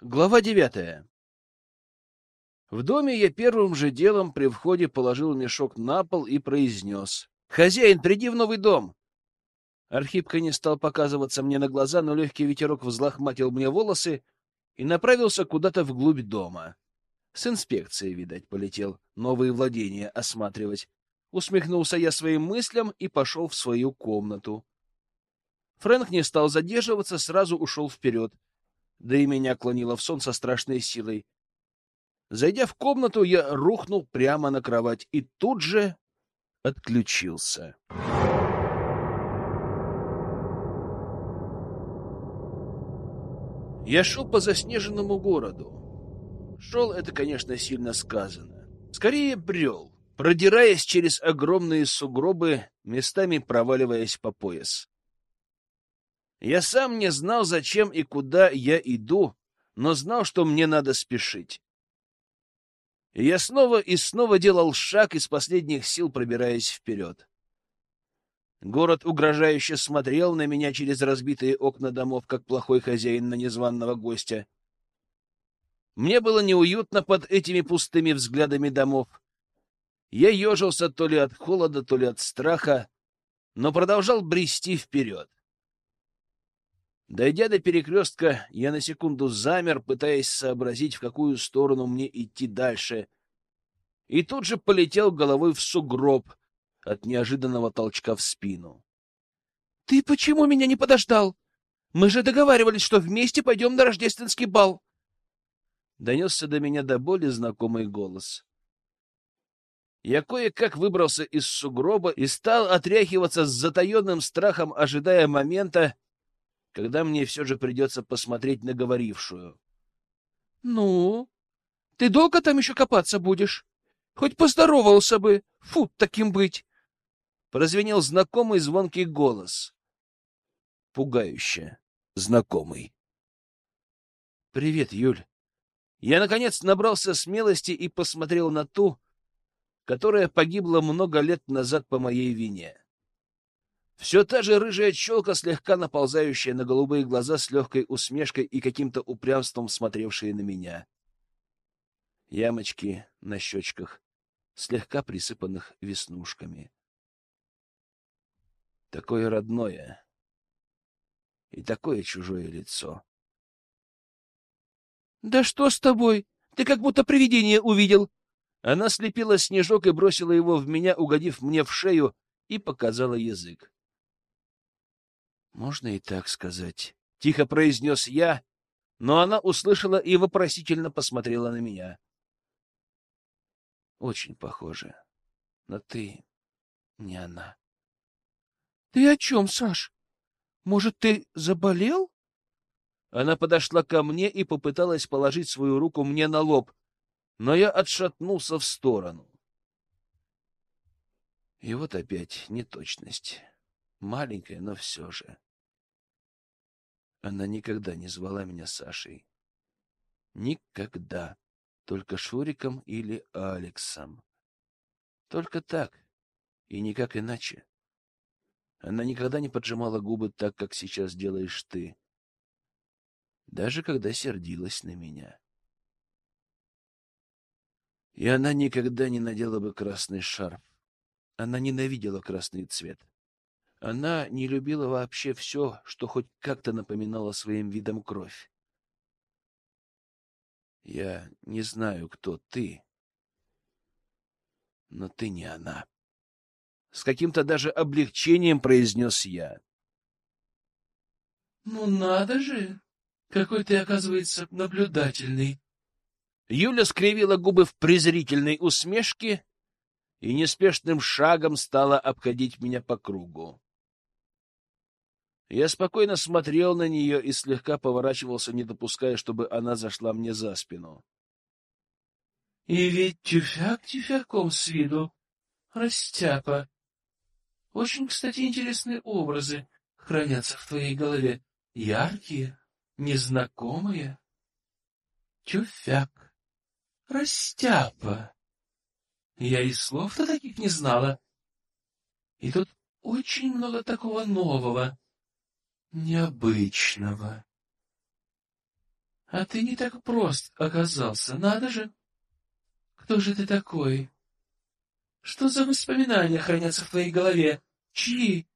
Глава девятая. В доме я первым же делом при входе положил мешок на пол и произнес. — Хозяин, приди в новый дом! Архипка не стал показываться мне на глаза, но легкий ветерок взлохматил мне волосы и направился куда-то вглубь дома. С инспекцией, видать, полетел новые владения осматривать. Усмехнулся я своим мыслям и пошел в свою комнату. Фрэнк не стал задерживаться, сразу ушел вперед — да и меня клонило в сон со страшной силой. Зайдя в комнату, я рухнул прямо на кровать и тут же отключился. Я шел по заснеженному городу. Шел это, конечно, сильно сказано. Скорее брел, продираясь через огромные сугробы, местами проваливаясь по пояс. Я сам не знал, зачем и куда я иду, но знал, что мне надо спешить. Я снова и снова делал шаг из последних сил, пробираясь вперед. Город угрожающе смотрел на меня через разбитые окна домов, как плохой хозяин на незваного гостя. Мне было неуютно под этими пустыми взглядами домов. Я ежился то ли от холода, то ли от страха, но продолжал брести вперед. Дойдя до перекрестка, я на секунду замер, пытаясь сообразить, в какую сторону мне идти дальше, и тут же полетел головой в сугроб от неожиданного толчка в спину. — Ты почему меня не подождал? Мы же договаривались, что вместе пойдем на рождественский бал. Донесся до меня до боли знакомый голос. Я кое-как выбрался из сугроба и стал отряхиваться с затаенным страхом, ожидая момента, когда мне все же придется посмотреть на говорившую. — Ну, ты долго там еще копаться будешь? Хоть поздоровался бы, фу, таким быть! — прозвенел знакомый звонкий голос. Пугающе знакомый. — Привет, Юль. Я, наконец, набрался смелости и посмотрел на ту, которая погибла много лет назад по моей вине. Все та же рыжая челка, слегка наползающая на голубые глаза с легкой усмешкой и каким-то упрямством смотревшие на меня. Ямочки на щечках, слегка присыпанных веснушками. Такое родное и такое чужое лицо. — Да что с тобой? Ты как будто привидение увидел. Она слепила снежок и бросила его в меня, угодив мне в шею, и показала язык. Можно и так сказать. Тихо произнес я, но она услышала и вопросительно посмотрела на меня. Очень похоже. Но ты не она. Ты о чем, Саш? Может, ты заболел? Она подошла ко мне и попыталась положить свою руку мне на лоб, но я отшатнулся в сторону. И вот опять неточность. Маленькая, но все же. Она никогда не звала меня Сашей. Никогда. Только Шуриком или Алексом. Только так. И никак иначе. Она никогда не поджимала губы так, как сейчас делаешь ты. Даже когда сердилась на меня. И она никогда не надела бы красный шарф. Она ненавидела красный цвет. Она не любила вообще все, что хоть как-то напоминало своим видом кровь. Я не знаю, кто ты, но ты не она. С каким-то даже облегчением произнес я. Ну надо же, какой ты, оказывается, наблюдательный. Юля скривила губы в презрительной усмешке и неспешным шагом стала обходить меня по кругу. Я спокойно смотрел на нее и слегка поворачивался, не допуская, чтобы она зашла мне за спину. — И ведь тюфяк тюфяком с виду. Растяпа. Очень, кстати, интересные образы хранятся в твоей голове. Яркие, незнакомые. Тюфяк. Растяпа. Я и слов-то таких не знала. И тут очень много такого нового необычного. А ты не так прост оказался, надо же. Кто же ты такой? Что за воспоминания хранятся в твоей голове? Чьи?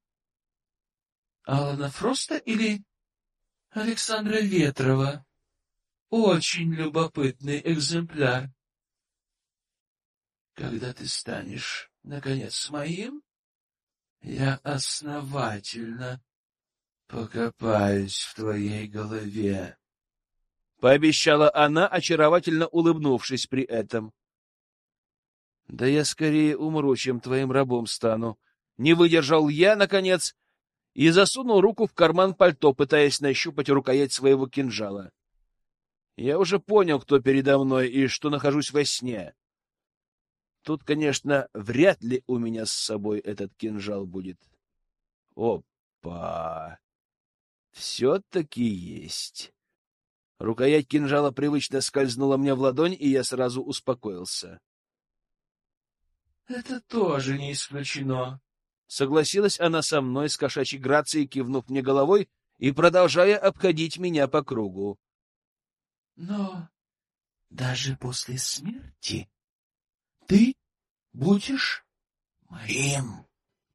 Алана Фроста или Александра Ветрова? Очень любопытный экземпляр. Когда ты станешь, наконец, моим, я основательно покопаюсь в твоей голове. Пообещала она, очаровательно улыбнувшись при этом. Да я скорее умру, чем твоим рабом стану. Не выдержал я, наконец, и засунул руку в карман пальто, пытаясь нащупать рукоять своего кинжала. Я уже понял, кто передо мной и что нахожусь во сне. Тут, конечно, вряд ли у меня с собой этот кинжал будет. Опа! Все-таки есть. Рукоять кинжала привычно скользнула мне в ладонь, и я сразу успокоился. — Это тоже не исключено. Согласилась она со мной с кошачьей грацией, кивнув мне головой и продолжая обходить меня по кругу. — Но даже после смерти ты будешь моим, —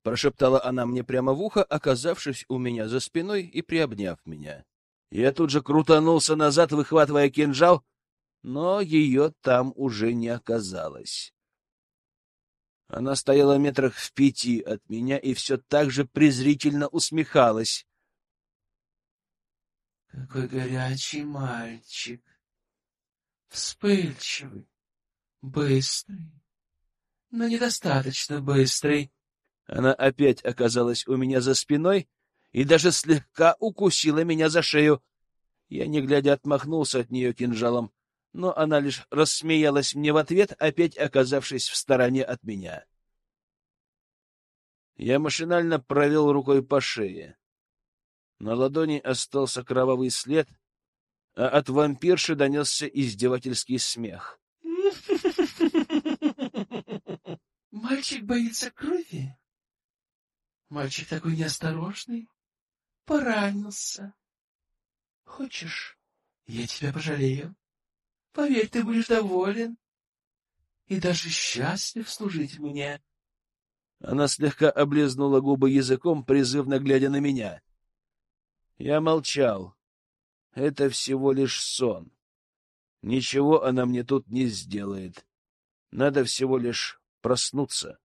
прошептала она мне прямо в ухо, оказавшись у меня за спиной и приобняв меня. Я тут же крутанулся назад, выхватывая кинжал, но ее там уже не оказалось. Она стояла метрах в пяти от меня и все так же презрительно усмехалась. — Какой горячий мальчик! Вспыльчивый, быстрый, но недостаточно быстрый. Она опять оказалась у меня за спиной и даже слегка укусила меня за шею. Я, не глядя, отмахнулся от нее кинжалом, но она лишь рассмеялась мне в ответ, опять оказавшись в стороне от меня. Я машинально провел рукой по шее. На ладони остался кровавый след, а от вампирши донесся издевательский смех. Мальчик боится крови? Мальчик такой неосторожный. Поранился. Хочешь, я тебя пожалею? Поверь, ты будешь доволен и даже счастлив служить мне. Она слегка облизнула губы языком, призывно глядя на меня. Я молчал. Это всего лишь сон. Ничего она мне тут не сделает. Надо всего лишь проснуться.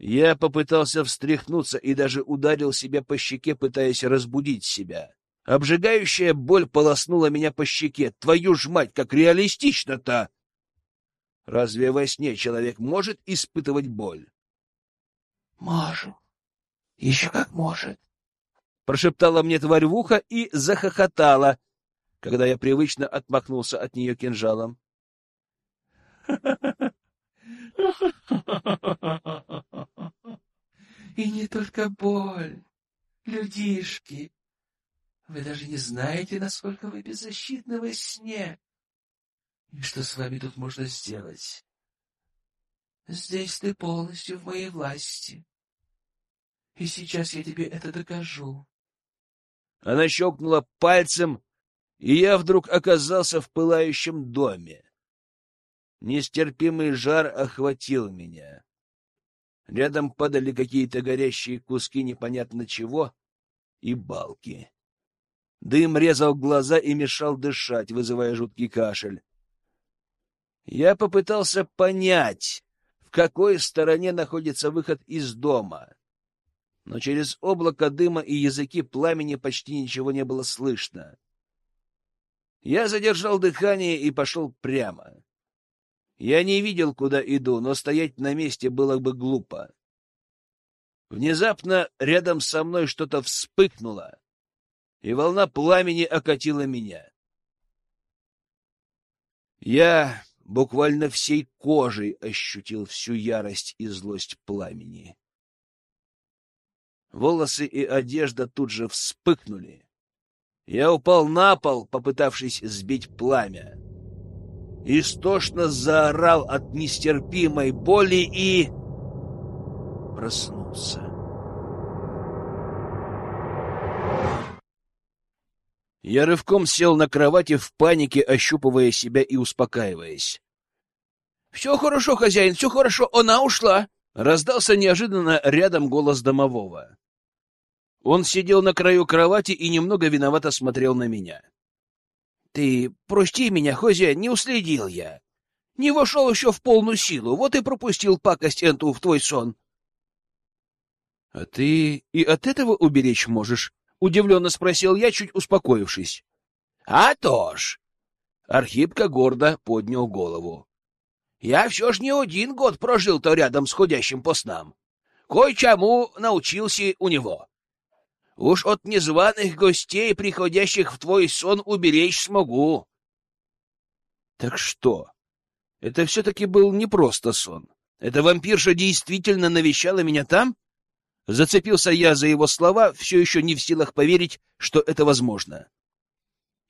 Я попытался встряхнуться и даже ударил себя по щеке, пытаясь разбудить себя. Обжигающая боль полоснула меня по щеке. Твою ж мать, как реалистично-то! Разве во сне человек может испытывать боль? — Может. Еще как может. Прошептала мне тварь в ухо и захохотала, когда я привычно отмахнулся от нее кинжалом. И не только боль, людишки. Вы даже не знаете, насколько вы беззащитны во сне. И что с вами тут можно сделать? Здесь ты полностью в моей власти. И сейчас я тебе это докажу. Она щелкнула пальцем, и я вдруг оказался в пылающем доме. Нестерпимый жар охватил меня. Рядом падали какие-то горящие куски непонятно чего и балки. Дым резал глаза и мешал дышать, вызывая жуткий кашель. Я попытался понять, в какой стороне находится выход из дома. Но через облако дыма и языки пламени почти ничего не было слышно. Я задержал дыхание и пошел прямо. Я не видел, куда иду, но стоять на месте было бы глупо. Внезапно рядом со мной что-то вспыхнуло, и волна пламени окатила меня. Я буквально всей кожей ощутил всю ярость и злость пламени. Волосы и одежда тут же вспыхнули. Я упал на пол, попытавшись сбить пламя истошно заорал от нестерпимой боли и проснулся. Я рывком сел на кровати в панике, ощупывая себя и успокаиваясь. — Все хорошо, хозяин, все хорошо, она ушла! — раздался неожиданно рядом голос домового. Он сидел на краю кровати и немного виновато смотрел на меня. — Ты прости меня, хозяин, не уследил я. Не вошел еще в полную силу, вот и пропустил пакость энту в твой сон. — А ты и от этого уберечь можешь? — удивленно спросил я, чуть успокоившись. — А то ж! Архипка гордо поднял голову. — Я все ж не один год прожил-то рядом с ходящим по снам. Кое-чему научился у него. Уж от незваных гостей, приходящих в твой сон, уберечь смогу. — Так что? Это все-таки был не просто сон. Эта вампирша действительно навещала меня там? — Зацепился я за его слова, все еще не в силах поверить, что это возможно.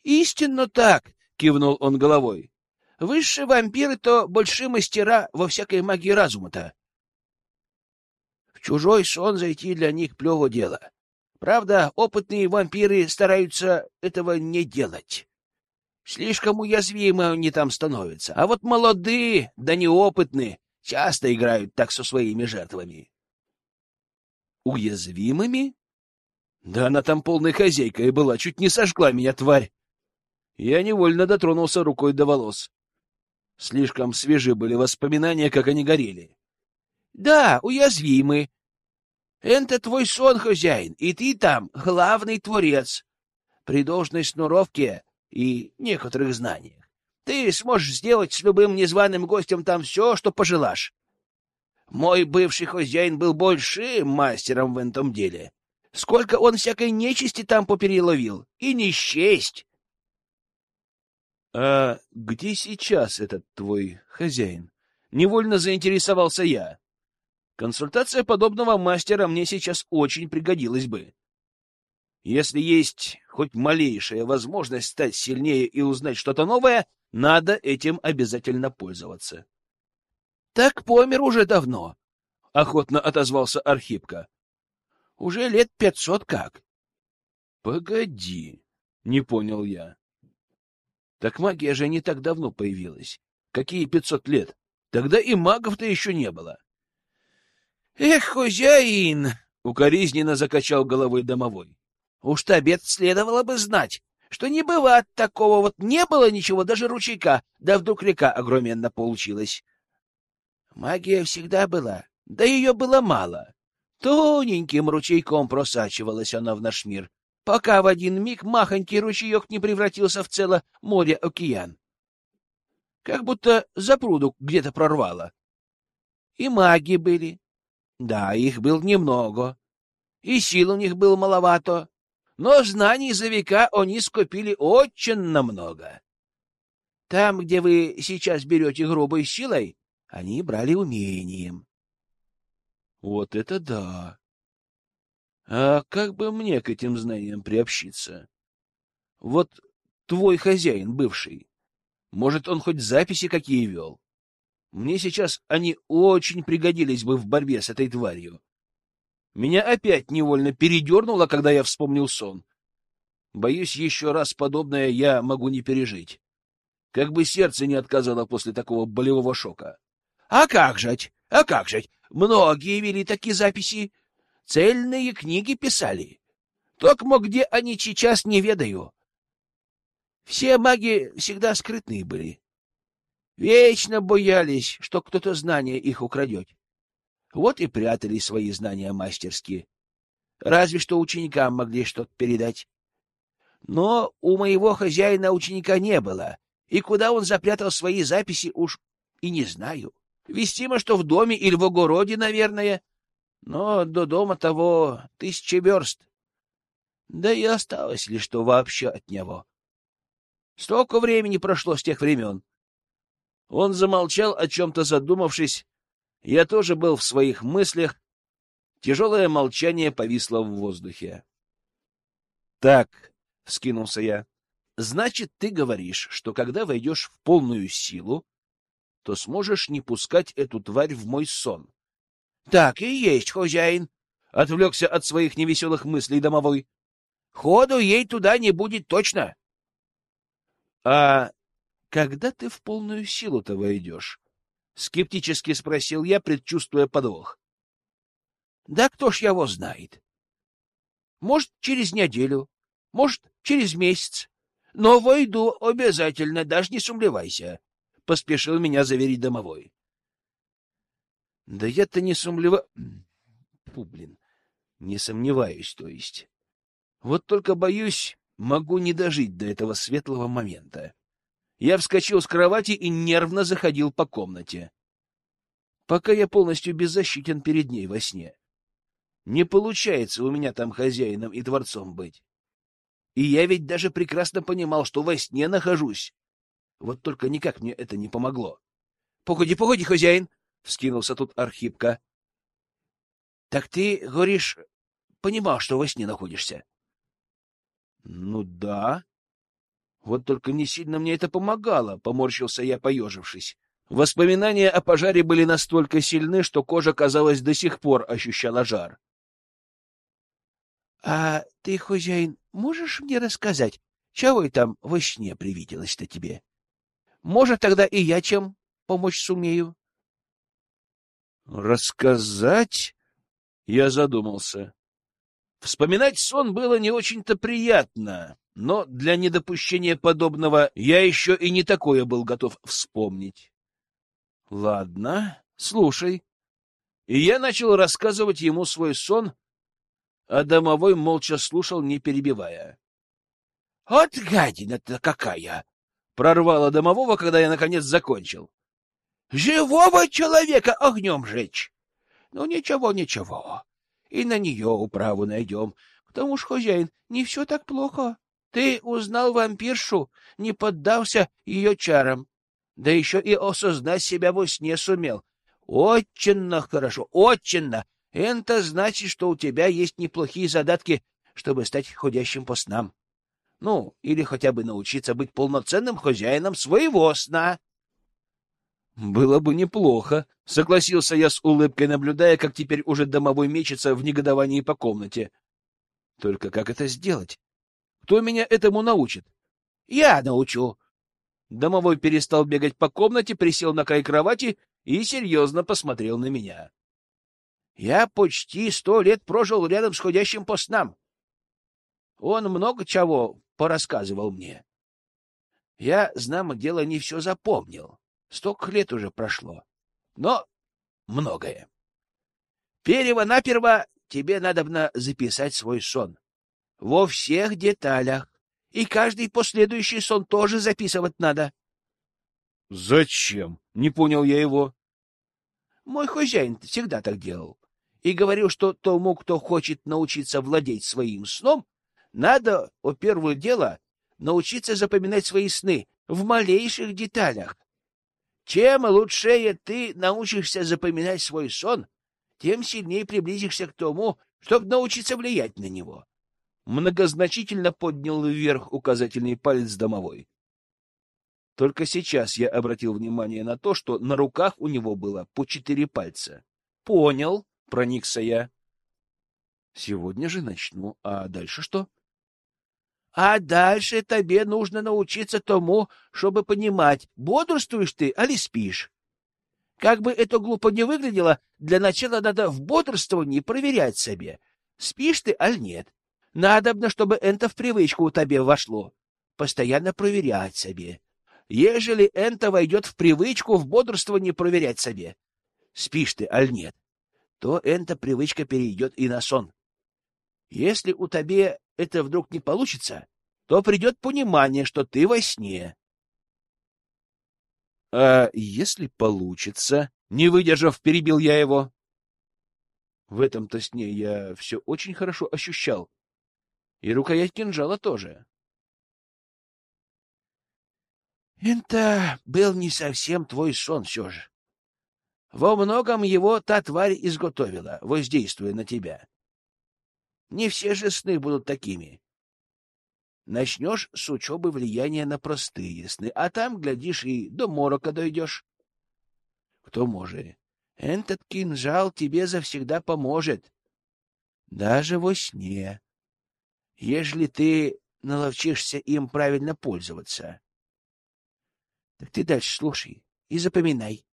«Истинно так!» — кивнул он головой. «Высшие вампиры то большие мастера во всякой магии разума-то. В чужой сон зайти для них плево дело. Правда, опытные вампиры стараются этого не делать. Слишком уязвимы они там становятся. А вот молодые, да неопытные, часто играют так со своими жертвами. Уязвимыми? Да она там полной хозяйкой была, чуть не сожгла меня, тварь. Я невольно дотронулся рукой до волос. Слишком свежи были воспоминания, как они горели. Да, уязвимы. Это твой сон, хозяин, и ты там главный творец. При должной шнуровке и некоторых знаниях ты сможешь сделать с любым незваным гостем там все, что пожелаешь. Мой бывший хозяин был большим мастером в этом деле. Сколько он всякой нечисти там попереловил, и не счесть. — А где сейчас этот твой хозяин? Невольно заинтересовался я. Консультация подобного мастера мне сейчас очень пригодилась бы. Если есть хоть малейшая возможность стать сильнее и узнать что-то новое, надо этим обязательно пользоваться. — Так помер уже давно, — охотно отозвался Архипка. — Уже лет пятьсот как. — Погоди, — не понял я. — Так магия же не так давно появилась. Какие пятьсот лет? Тогда и магов-то еще не было. — Эх, хозяин! — укоризненно закачал головой домовой. — Уж обед следовало бы знать, что не бывает такого вот не было ничего, даже ручейка, да вдруг река огроменно получилась. Магия всегда была, да ее было мало. Тоненьким ручейком просачивалась она в наш мир, пока в один миг махонький ручеек не превратился в целое море-океан. Как будто запруду где-то прорвало. И маги были. Да, их было немного. И сил у них было маловато. Но знаний за века они скопили очень намного. Там, где вы сейчас берете грубой силой, они брали умением. Вот это да! А как бы мне к этим знаниям приобщиться? Вот твой хозяин бывший, может, он хоть записи какие вел? Мне сейчас они очень пригодились бы в борьбе с этой тварью. Меня опять невольно передернуло, когда я вспомнил сон. Боюсь, еще раз подобное я могу не пережить. Как бы сердце не отказало после такого болевого шока. — А как же? А как же? Многие вели такие записи. Цельные книги писали. Только где они сейчас не ведаю. Все маги всегда скрытные были. Вечно боялись, что кто-то знания их украдет. Вот и прятали свои знания мастерски. Разве что ученикам могли что-то передать. Но у моего хозяина ученика не было, и куда он запрятал свои записи, уж и не знаю. Вестимо, что в доме или в огороде, наверное. Но до дома того тысячи верст. Да и осталось ли что вообще от него. Столько времени прошло с тех времен. Он замолчал, о чем-то задумавшись. Я тоже был в своих мыслях. Тяжелое молчание повисло в воздухе. — Так, — скинулся я, — значит, ты говоришь, что когда войдешь в полную силу, то сможешь не пускать эту тварь в мой сон. — Так и есть, хозяин, — отвлекся от своих невеселых мыслей домовой. Ходу ей туда не будет точно. — А когда ты в полную силу-то войдешь? — скептически спросил я, предчувствуя подвох. — Да кто ж его знает? Может, через неделю, может, через месяц. Но войду обязательно, даже не сумлевайся, — поспешил меня заверить домовой. — Да я-то не сумлева... Фу, блин, не сомневаюсь, то есть. Вот только боюсь, могу не дожить до этого светлого момента. Я вскочил с кровати и нервно заходил по комнате. Пока я полностью беззащитен перед ней во сне. Не получается у меня там хозяином и дворцом быть. И я ведь даже прекрасно понимал, что во сне нахожусь. Вот только никак мне это не помогло. — Погоди, погоди, хозяин! — вскинулся тут Архипка. — Так ты, говоришь, понимал, что во сне находишься? — Ну да. Вот только не сильно мне это помогало, — поморщился я, поежившись. Воспоминания о пожаре были настолько сильны, что кожа, казалось, до сих пор ощущала жар. — А ты, хозяин, можешь мне рассказать, чего там во сне привиделось-то тебе? Может, тогда и я чем помочь сумею? — Рассказать? Я задумался. Вспоминать сон было не очень-то приятно, но для недопущения подобного я еще и не такое был готов вспомнить. — Ладно, слушай. И я начал рассказывать ему свой сон, а домовой молча слушал, не перебивая. — Вот гадина-то какая! — прорвало домового, когда я, наконец, закончил. — Живого человека огнем жечь! Ну, ничего, ничего. И на нее управу найдем. К тому ж, хозяин, не все так плохо. Ты узнал вампиршу, не поддался ее чарам. Да еще и осознать себя во сне сумел. Очень хорошо, очень. Это значит, что у тебя есть неплохие задатки, чтобы стать ходящим по снам. Ну, или хотя бы научиться быть полноценным хозяином своего сна. Было бы неплохо, согласился я с улыбкой, наблюдая, как теперь уже домовой мечется в негодовании по комнате. Только как это сделать? Кто меня этому научит? Я научу. Домовой перестал бегать по комнате, присел на край кровати и серьезно посмотрел на меня. Я почти сто лет прожил рядом с ходящим по снам. Он много чего порассказывал мне. Я, знамо дело, не все запомнил. Столько лет уже прошло. Но многое. Перво-наперво тебе надо записать свой сон. Во всех деталях. И каждый последующий сон тоже записывать надо. — Зачем? — не понял я его. — Мой хозяин всегда так делал и говорил, что тому, кто хочет научиться владеть своим сном, надо, о первое дело, научиться запоминать свои сны в малейших деталях. Чем лучше ты научишься запоминать свой сон, тем сильнее приблизишься к тому, чтобы научиться влиять на него. Многозначительно поднял вверх указательный палец домовой. Только сейчас я обратил внимание на то, что на руках у него было по четыре пальца. Понял проникся я. Сегодня же начну. А дальше что? А дальше тебе нужно научиться тому, чтобы понимать, бодрствуешь ты, али спишь. Как бы это глупо не выглядело, для начала надо в бодрствовании проверять себе, спишь ты, аль нет. Надобно, чтобы это в привычку тебе вошло. Постоянно проверять себе. Ежели это войдет в привычку в бодрствовании проверять себе, спишь ты, аль нет, то эта привычка перейдет и на сон. Если у тебе это вдруг не получится, то придет понимание, что ты во сне. А если получится? Не выдержав, перебил я его. В этом-то сне я все очень хорошо ощущал. И рукоять кинжала тоже. Это был не совсем твой сон все же. Во многом его та тварь изготовила, воздействуя на тебя. Не все же сны будут такими. Начнешь с учебы влияния на простые сны, а там, глядишь, и до морока дойдешь. Кто может? Этот кинжал тебе завсегда поможет. Даже во сне. Ежели ты наловчишься им правильно пользоваться. Так ты дальше слушай и запоминай.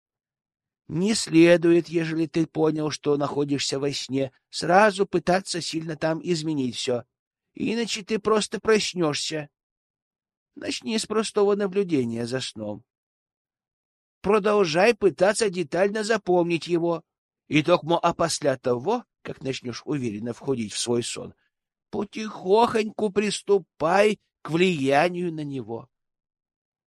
Не следует, ежели ты понял, что находишься во сне, сразу пытаться сильно там изменить все. Иначе ты просто проснешься. Начни с простого наблюдения за сном. Продолжай пытаться детально запомнить его. И только опосля того, как начнешь уверенно входить в свой сон, потихохоньку приступай к влиянию на него.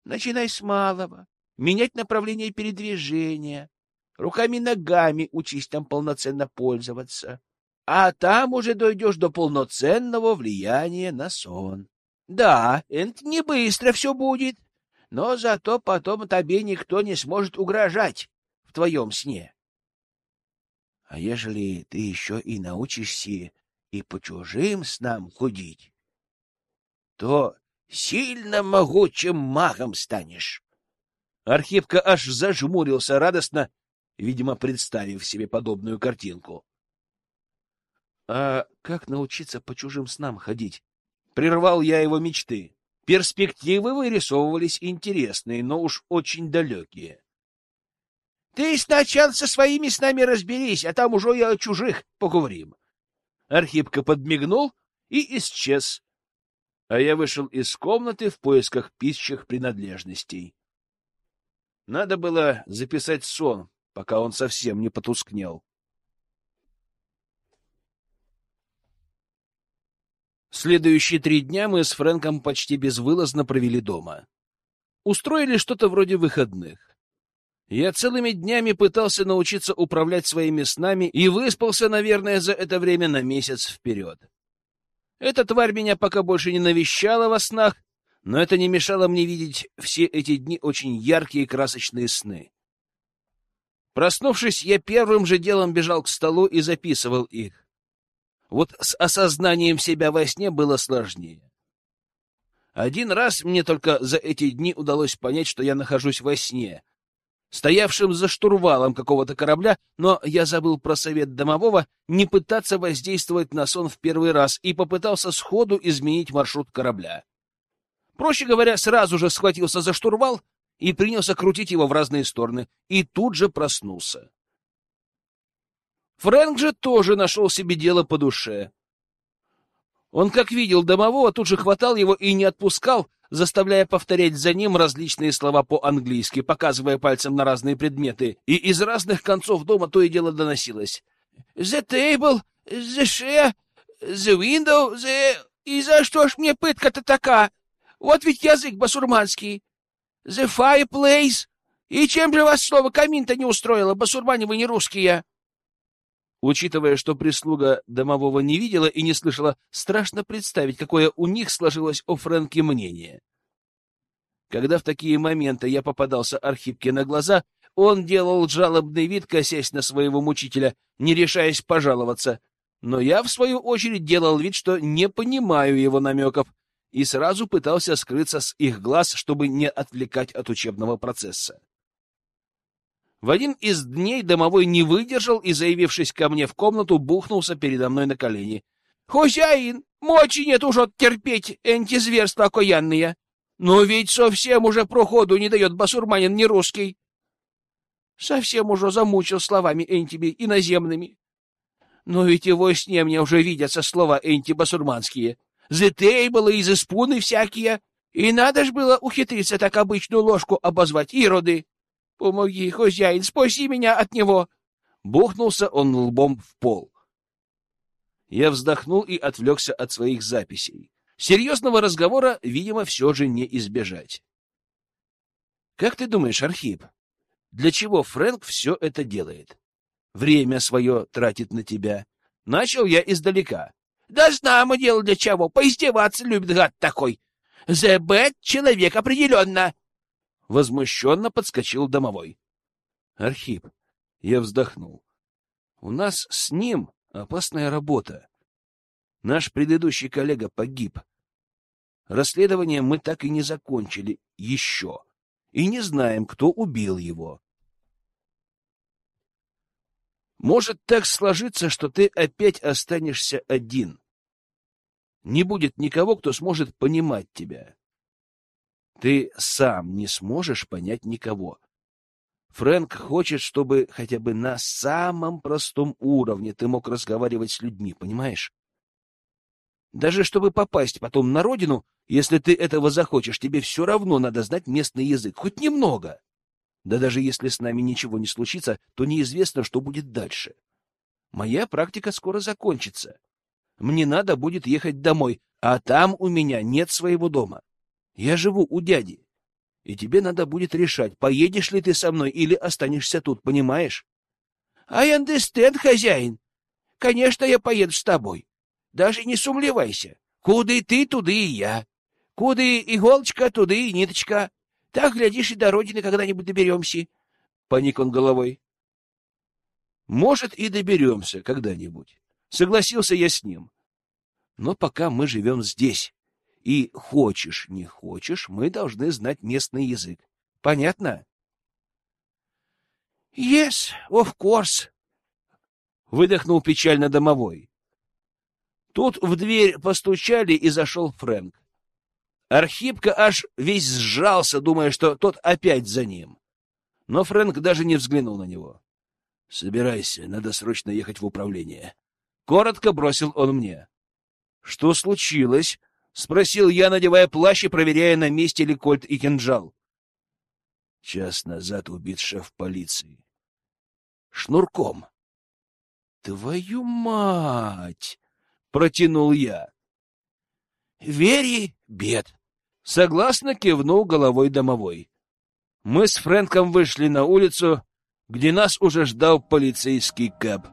Начинай с малого, менять направление передвижения, руками-ногами учись там полноценно пользоваться, а там уже дойдешь до полноценного влияния на сон. Да, это не быстро все будет, но зато потом тебе никто не сможет угрожать в твоем сне. А ежели ты еще и научишься и по чужим снам ходить, то сильно могучим магом станешь. Архипка аж зажмурился радостно, видимо, представив себе подобную картинку. — А как научиться по чужим снам ходить? Прервал я его мечты. Перспективы вырисовывались интересные, но уж очень далекие. — Ты сначала со своими снами разберись, а там уже и о чужих поговорим. Архипка подмигнул и исчез, а я вышел из комнаты в поисках пищих принадлежностей. Надо было записать сон, пока он совсем не потускнел. Следующие три дня мы с Фрэнком почти безвылазно провели дома. Устроили что-то вроде выходных. Я целыми днями пытался научиться управлять своими снами и выспался, наверное, за это время на месяц вперед. Эта тварь меня пока больше не навещала во снах, но это не мешало мне видеть все эти дни очень яркие красочные сны. Проснувшись, я первым же делом бежал к столу и записывал их. Вот с осознанием себя во сне было сложнее. Один раз мне только за эти дни удалось понять, что я нахожусь во сне, стоявшим за штурвалом какого-то корабля, но я забыл про совет домового не пытаться воздействовать на сон в первый раз и попытался сходу изменить маршрут корабля. Проще говоря, сразу же схватился за штурвал и принялся крутить его в разные стороны, и тут же проснулся. Фрэнк же тоже нашел себе дело по душе. Он, как видел домового, тут же хватал его и не отпускал, заставляя повторять за ним различные слова по-английски, показывая пальцем на разные предметы, и из разных концов дома то и дело доносилось. «The table, the chair, the window, the...» «И за что ж мне пытка-то така? Вот ведь язык басурманский. The fireplace. И чем же вас слово камин-то не устроило, басурмане вы не русские?» Учитывая, что прислуга домового не видела и не слышала, страшно представить, какое у них сложилось о Фрэнке мнение. Когда в такие моменты я попадался Архипке на глаза, он делал жалобный вид, косясь на своего мучителя, не решаясь пожаловаться. Но я, в свою очередь, делал вид, что не понимаю его намеков, и сразу пытался скрыться с их глаз, чтобы не отвлекать от учебного процесса. В один из дней домовой не выдержал и, заявившись ко мне в комнату, бухнулся передо мной на колени. — Хозяин, мочи нет уже терпеть эти зверства окаянные. Но ведь совсем уже проходу не дает басурманин не русский. Совсем уже замучил словами энтими иноземными. Но ведь его сне мне уже видятся слова энти-басурманские. Зетейблы и зеспуны всякие. И надо ж было ухитриться так обычную ложку обозвать, ироды. Помоги, хозяин, спаси меня от него!» Бухнулся он лбом в пол. Я вздохнул и отвлекся от своих записей. Серьезного разговора, видимо, все же не избежать. «Как ты думаешь, Архип, для чего Фрэнк все это делает? Время свое тратит на тебя. Начал я издалека. Да знамо дело для чего. Поиздеваться любит гад такой. The человек определенно. Возмущенно подскочил домовой. Архип, я вздохнул. У нас с ним опасная работа. Наш предыдущий коллега погиб. Расследование мы так и не закончили еще. И не знаем, кто убил его. Может так сложиться, что ты опять останешься один. Не будет никого, кто сможет понимать тебя. Ты сам не сможешь понять никого. Фрэнк хочет, чтобы хотя бы на самом простом уровне ты мог разговаривать с людьми, понимаешь? Даже чтобы попасть потом на родину, если ты этого захочешь, тебе все равно надо знать местный язык, хоть немного. Да даже если с нами ничего не случится, то неизвестно, что будет дальше. Моя практика скоро закончится. Мне надо будет ехать домой, а там у меня нет своего дома. Я живу у дяди. И тебе надо будет решать, поедешь ли ты со мной или останешься тут, понимаешь? — I understand, хозяин. Конечно, я поеду с тобой. Даже не сумлевайся. И ты, туда и я. Куда и иголочка, туда и ниточка. Так, глядишь, и до родины когда-нибудь доберемся. Поник он головой. Может, и доберемся когда-нибудь. Согласился я с ним. Но пока мы живем здесь, и хочешь, не хочешь, мы должны знать местный язык. Понятно? Yes, of course. Выдохнул печально домовой. Тут в дверь постучали, и зашел Фрэнк. Архипка аж весь сжался, думая, что тот опять за ним. Но Фрэнк даже не взглянул на него. — Собирайся, надо срочно ехать в управление. Коротко бросил он мне. — Что случилось? — спросил я, надевая плащ и проверяя, на месте ли кольт и кинжал. Час назад убит шеф полиции. Шнурком. — Твою мать! — протянул я. — Вери, бед! — согласно кивнул головой домовой. Мы с Фрэнком вышли на улицу, где нас уже ждал полицейский кэб.